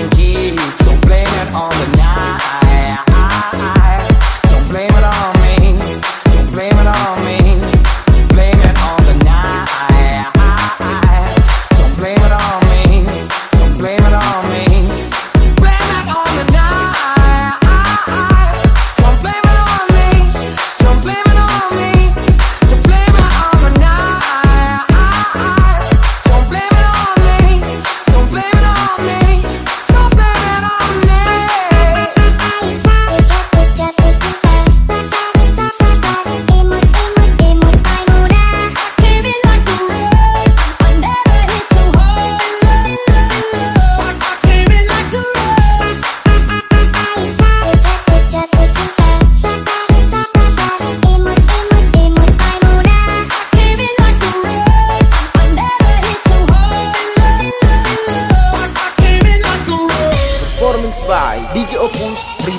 and get it. So blame it on the night. please.